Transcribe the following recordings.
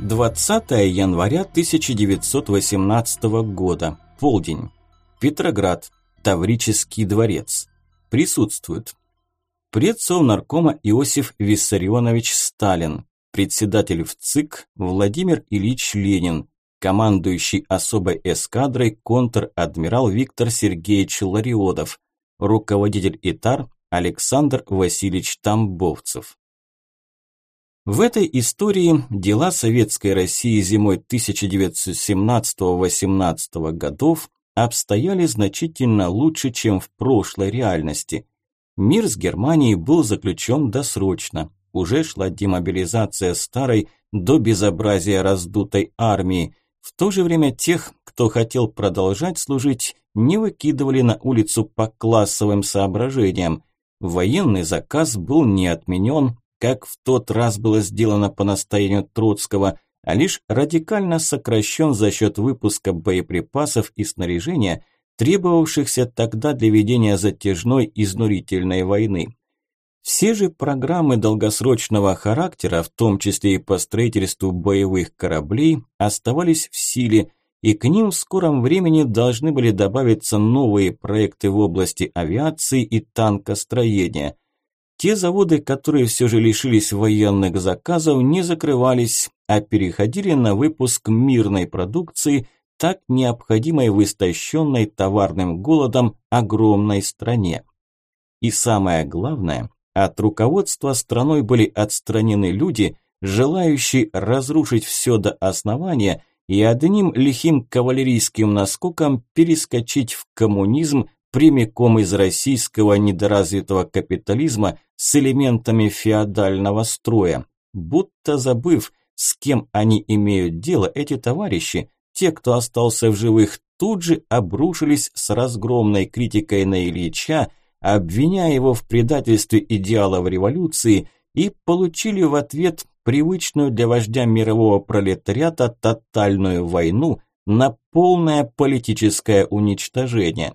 20 января 1918 года. Полдень. Петроград. Таврический дворец. Присутствуют. Предсовнаркома Иосиф Виссарионович Сталин. Председатель в ЦИК Владимир Ильич Ленин. Командующий особой эскадрой контр-адмирал Виктор Сергеевич Лариодов. Руководитель ИТАР Александр Васильевич Тамбовцев. В этой истории дела Советской России зимой 1917-18 годов обстояли значительно лучше, чем в прошлой реальности. Мир с Германией был заключен досрочно. Уже шла демобилизация старой до безобразия раздутой армии. В то же время тех, кто хотел продолжать служить, не выкидывали на улицу по классовым соображениям. Военный заказ был не отменен, как в тот раз было сделано по настоянию Троцкого, а лишь радикально сокращен за счет выпуска боеприпасов и снаряжения, требовавшихся тогда для ведения затяжной изнурительной войны. Все же программы долгосрочного характера, в том числе и по строительству боевых кораблей, оставались в силе, и к ним в скором времени должны были добавиться новые проекты в области авиации и танкостроения – те заводы, которые все же лишились военных заказов, не закрывались, а переходили на выпуск мирной продукции, так необходимой в истощенной товарным голодом огромной стране. И самое главное, от руководства страной были отстранены люди, желающие разрушить все до основания и одним лихим кавалерийским наскоком перескочить в коммунизм прямиком из российского недоразвитого капитализма с элементами феодального строя. Будто забыв, с кем они имеют дело, эти товарищи, те, кто остался в живых, тут же обрушились с разгромной критикой на Ильича, обвиняя его в предательстве идеалов революции и получили в ответ привычную для вождя мирового пролетариата тотальную войну на полное политическое уничтожение.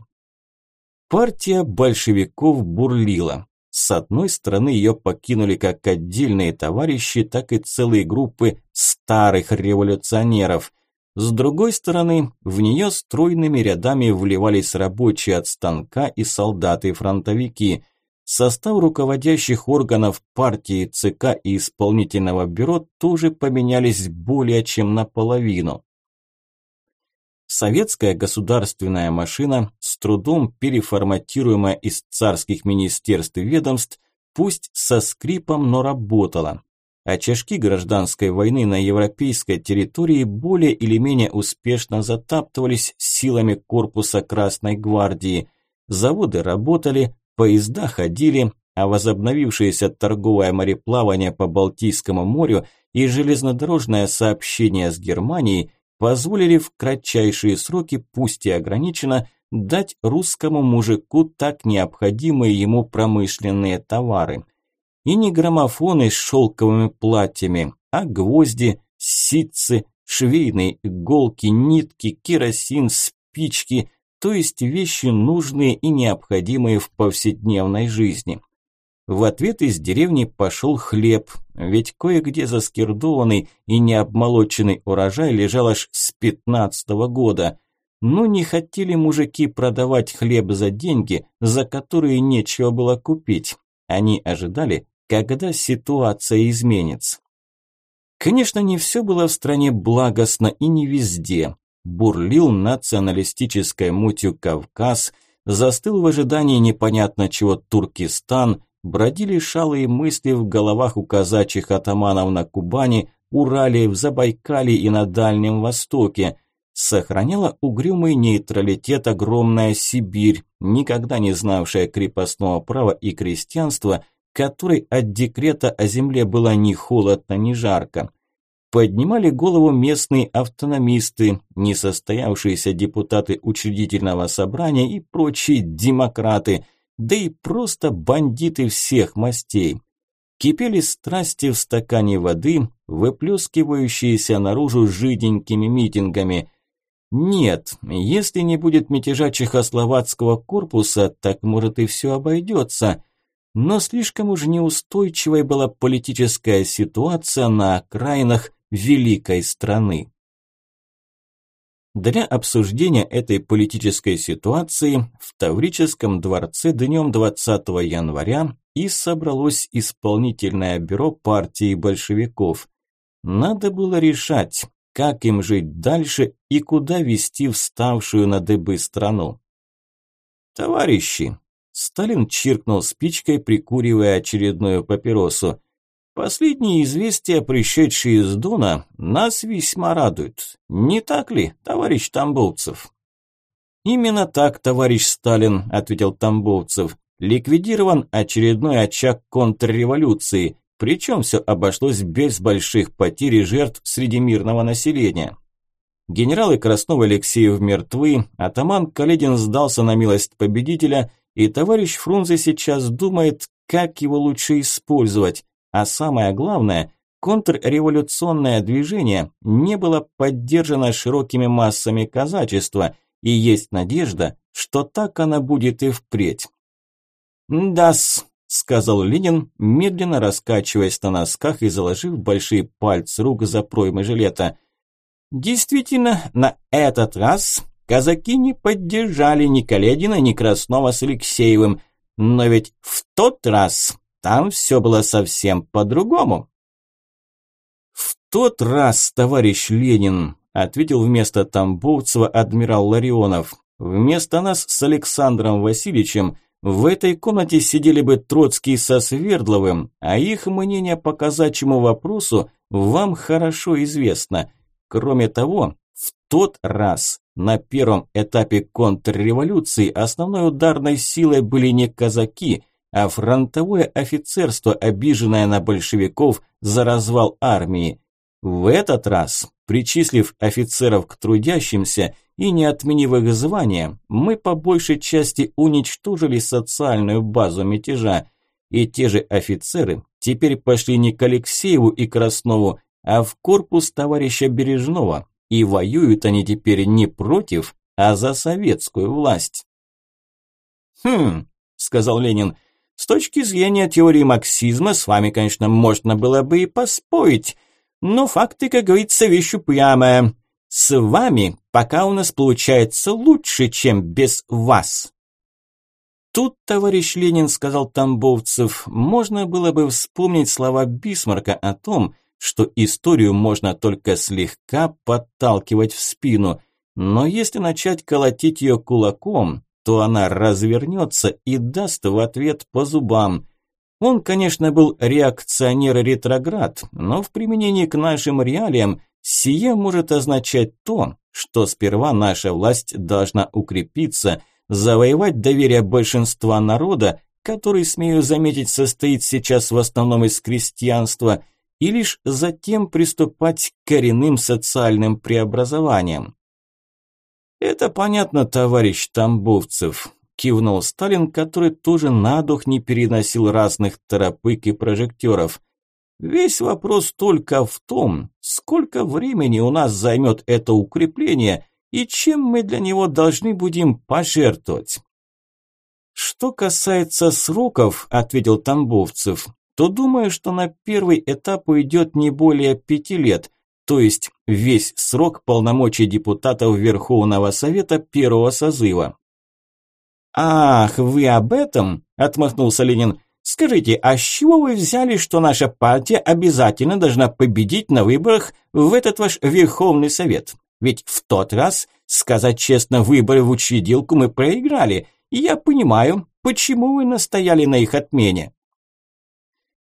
Партия большевиков бурлила. С одной стороны, ее покинули как отдельные товарищи, так и целые группы старых революционеров. С другой стороны, в нее стройными рядами вливались рабочие от станка и солдаты-фронтовики. Состав руководящих органов партии, ЦК и исполнительного бюро тоже поменялись более чем наполовину. Советская государственная машина, с трудом переформатируемая из царских министерств и ведомств, пусть со скрипом, но работала. Очажки гражданской войны на европейской территории более или менее успешно затаптывались силами корпуса Красной гвардии. Заводы работали, поезда ходили, а возобновившееся торговое мореплавание по Балтийскому морю и железнодорожное сообщение с Германией позволили в кратчайшие сроки, пусть и ограниченно, дать русскому мужику так необходимые ему промышленные товары. И не граммофоны с шелковыми платьями, а гвозди, ситцы, швейные иголки, нитки, керосин, спички, то есть вещи нужные и необходимые в повседневной жизни. В ответ из деревни пошел хлеб, ведь кое-где заскирдованный и необмолоченный урожай лежал аж с пятнадцатого года. Но не хотели мужики продавать хлеб за деньги, за которые нечего было купить. Они ожидали, когда ситуация изменится. Конечно, не все было в стране благостно и не везде. Бурлил националистической мутью Кавказ, застыл в ожидании непонятно чего Туркестан, бродили шалые мысли в головах у казачьих атаманов на Кубани, Урале, в Забайкале и на Дальнем Востоке. Сохраняла угрюмый нейтралитет огромная Сибирь, никогда не знавшая крепостного права и крестьянства, которой от декрета о земле было ни холодно, ни жарко. Поднимали голову местные автономисты, несостоявшиеся депутаты учредительного собрания и прочие демократы – да и просто бандиты всех мастей. Кипели страсти в стакане воды, выплескивающиеся наружу жиденькими митингами. Нет, если не будет мятежа чехословацкого корпуса, так может и все обойдется. Но слишком уж неустойчивой была политическая ситуация на окраинах великой страны. Для обсуждения этой политической ситуации в Таврическом дворце днем 20 января и собралось исполнительное бюро партии большевиков. Надо было решать, как им жить дальше и куда вести вставшую на дыбы страну. «Товарищи!» – Сталин чиркнул спичкой, прикуривая очередную папиросу. Последние известия, пришедшие из Дона, нас весьма радуют. Не так ли, товарищ Тамбовцев? Именно так, товарищ Сталин, ответил Тамбовцев. Ликвидирован очередной очаг контрреволюции, причем все обошлось без больших потерь и жертв среди мирного населения. Генералы Краснов Алексеев мертвы, атаман Каледин сдался на милость победителя, и товарищ Фрунзе сейчас думает, как его лучше использовать, а самое главное, контрреволюционное движение не было поддержано широкими массами казачества, и есть надежда, что так она будет и впредь. «Да-с», сказал Ленин, медленно раскачиваясь на носках и заложив большие пальцы рук за проймы жилета. Действительно, на этот раз казаки не поддержали ни Каледина, ни Краснова с Алексеевым, но ведь в тот раз там все было совсем по-другому. В тот раз, товарищ Ленин, ответил вместо Тамбовцева адмирал Ларионов. Вместо нас с Александром Васильевичем в этой комнате сидели бы Троцкий со Свердловым, а их мнение по казачьему вопросу вам хорошо известно. Кроме того, в тот раз на первом этапе контрреволюции основной ударной силой были не казаки, а фронтовое офицерство, обиженное на большевиков за развал армии. В этот раз, причислив офицеров к трудящимся и не отменив их звания, мы по большей части уничтожили социальную базу мятежа, и те же офицеры теперь пошли не к Алексееву и Краснову, а в корпус товарища Бережного, и воюют они теперь не против, а за советскую власть. «Хм», – сказал Ленин, с точки зрения теории марксизма с вами, конечно, можно было бы и поспорить, но факты, как говорится, вещь упрямая. С вами пока у нас получается лучше, чем без вас. Тут, товарищ Ленин, сказал Тамбовцев, можно было бы вспомнить слова Бисмарка о том, что историю можно только слегка подталкивать в спину, но если начать колотить ее кулаком, то она развернется и даст в ответ по зубам. Он, конечно, был реакционер-ретроград, но в применении к нашим реалиям сие может означать то, что сперва наша власть должна укрепиться, завоевать доверие большинства народа, который, смею заметить, состоит сейчас в основном из крестьянства, и лишь затем приступать к коренным социальным преобразованиям. «Это понятно, товарищ Тамбовцев», – кивнул Сталин, который тоже на дух не переносил разных торопык и прожекторов. «Весь вопрос только в том, сколько времени у нас займет это укрепление и чем мы для него должны будем пожертвовать». «Что касается сроков», – ответил Тамбовцев, – то думаю, что на первый этап уйдет не более пяти лет – то есть весь срок полномочий депутатов Верховного Совета первого созыва. «Ах, вы об этом?» – отмахнулся Ленин. «Скажите, а с чего вы взяли, что наша партия обязательно должна победить на выборах в этот ваш Верховный Совет? Ведь в тот раз, сказать честно, выборы в учредилку мы проиграли, и я понимаю, почему вы настояли на их отмене».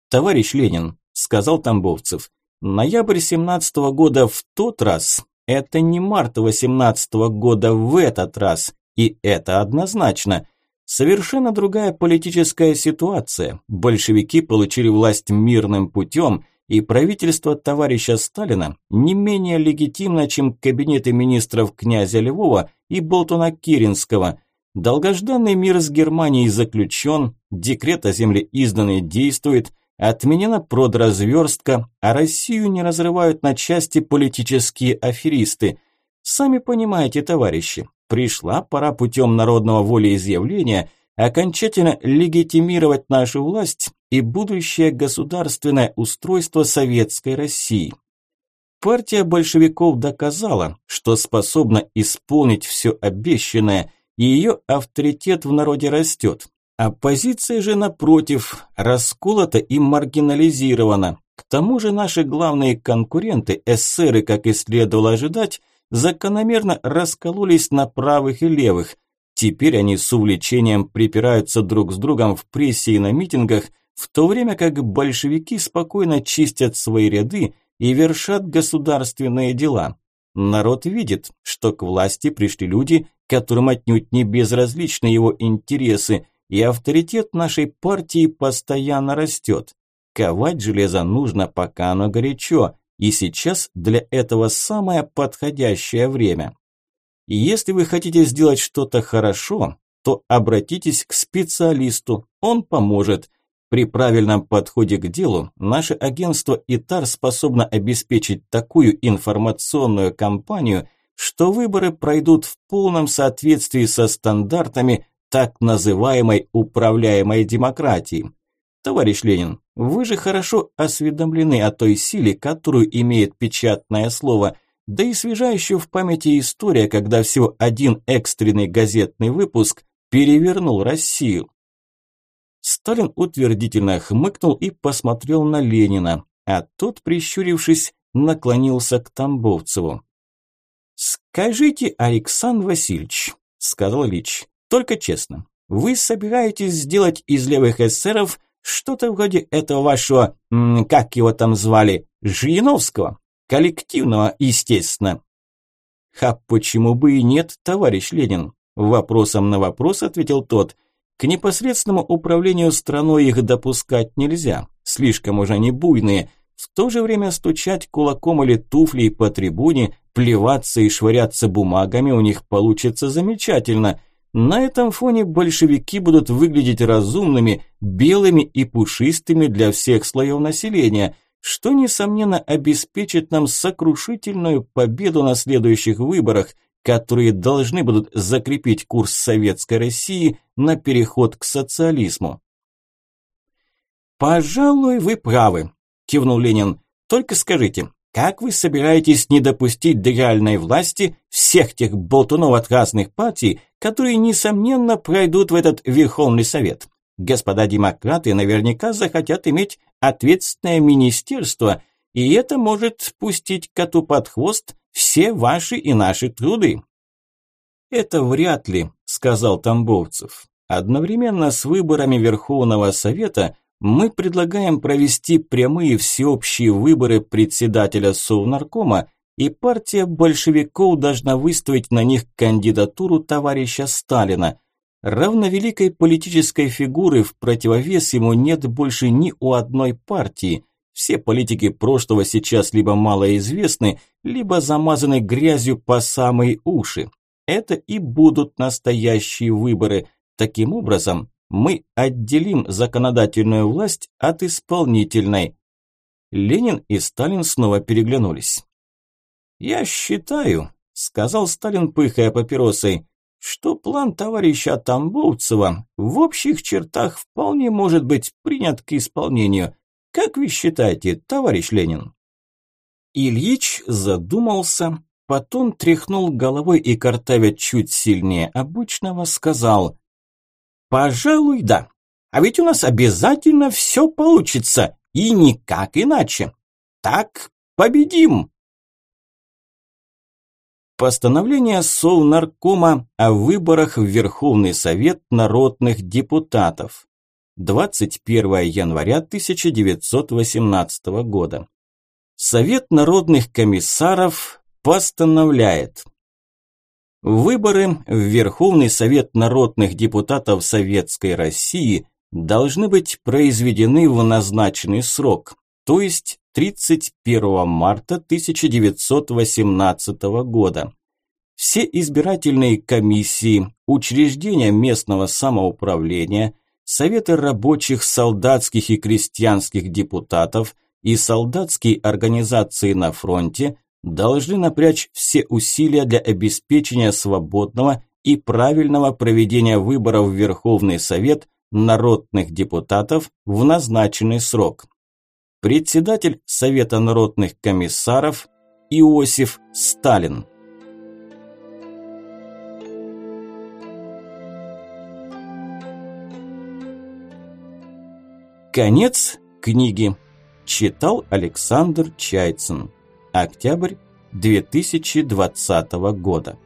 «Товарищ Ленин», – сказал Тамбовцев, Ноябрь 17 -го года в тот раз – это не март 18 -го года в этот раз, и это однозначно. Совершенно другая политическая ситуация. Большевики получили власть мирным путем, и правительство товарища Сталина не менее легитимно, чем кабинеты министров князя Львова и Болтона Киринского. Долгожданный мир с Германией заключен, декрет о земле изданный действует – Отменена продразверстка, а Россию не разрывают на части политические аферисты. Сами понимаете, товарищи, пришла пора путем народного волеизъявления окончательно легитимировать нашу власть и будущее государственное устройство Советской России. Партия большевиков доказала, что способна исполнить все обещанное, и ее авторитет в народе растет. Оппозиция же, напротив, расколота и маргинализирована. К тому же наши главные конкуренты, эсеры, как и следовало ожидать, закономерно раскололись на правых и левых. Теперь они с увлечением припираются друг с другом в прессе и на митингах, в то время как большевики спокойно чистят свои ряды и вершат государственные дела. Народ видит, что к власти пришли люди, которым отнюдь не безразличны его интересы, и авторитет нашей партии постоянно растет. Ковать железо нужно, пока оно горячо, и сейчас для этого самое подходящее время. И если вы хотите сделать что-то хорошо, то обратитесь к специалисту, он поможет. При правильном подходе к делу наше агентство ИТАР способно обеспечить такую информационную кампанию, что выборы пройдут в полном соответствии со стандартами так называемой управляемой демократии. Товарищ Ленин, вы же хорошо осведомлены о той силе, которую имеет печатное слово, да и свежа еще в памяти история, когда всего один экстренный газетный выпуск перевернул Россию. Сталин утвердительно хмыкнул и посмотрел на Ленина, а тот, прищурившись, наклонился к Тамбовцеву. «Скажите, Александр Васильевич», – сказал Лич, только честно, вы собираетесь сделать из левых эсеров что-то вроде этого вашего, как его там звали, Жириновского? Коллективного, естественно. А почему бы и нет, товарищ Ленин? Вопросом на вопрос ответил тот. К непосредственному управлению страной их допускать нельзя. Слишком уже они буйные. В то же время стучать кулаком или туфлей по трибуне, плеваться и швыряться бумагами у них получится замечательно – на этом фоне большевики будут выглядеть разумными, белыми и пушистыми для всех слоев населения, что, несомненно, обеспечит нам сокрушительную победу на следующих выборах, которые должны будут закрепить курс Советской России на переход к социализму. «Пожалуй, вы правы», – кивнул Ленин. «Только скажите, как вы собираетесь не допустить до реальной власти всех тех болтунов от разных партий, которые, несомненно, пройдут в этот Верховный Совет? Господа демократы наверняка захотят иметь ответственное министерство, и это может пустить коту под хвост все ваши и наши труды. «Это вряд ли», – сказал Тамбовцев. «Одновременно с выборами Верховного Совета мы предлагаем провести прямые всеобщие выборы председателя Совнаркома, и партия большевиков должна выставить на них кандидатуру товарища Сталина. Равновеликой политической фигуры в противовес ему нет больше ни у одной партии. Все политики прошлого сейчас либо малоизвестны, либо замазаны грязью по самые уши. Это и будут настоящие выборы. Таким образом, мы отделим законодательную власть от исполнительной. Ленин и Сталин снова переглянулись. «Я считаю», – сказал Сталин, пыхая папиросой, что план товарища Тамбовцева в общих чертах вполне может быть принят к исполнению. Как вы считаете, товарищ Ленин? Ильич задумался, потом тряхнул головой и, картавя чуть сильнее обычного, сказал Пожалуй, да. А ведь у нас обязательно все получится, и никак иначе. Так победим. Постановление Совнаркома о выборах в Верховный Совет народных депутатов. 21 января 1918 года. Совет народных комиссаров постановляет Выборы в Верховный Совет народных депутатов Советской России должны быть произведены в назначенный срок, то есть 31 марта 1918 года. Все избирательные комиссии, учреждения местного самоуправления, советы рабочих, солдатских и крестьянских депутатов и солдатские организации на фронте должны напрячь все усилия для обеспечения свободного и правильного проведения выборов в Верховный Совет народных депутатов в назначенный срок. Председатель Совета народных комиссаров Иосиф Сталин. Конец книги. Читал Александр Чайцин. Октябрь 2020 года.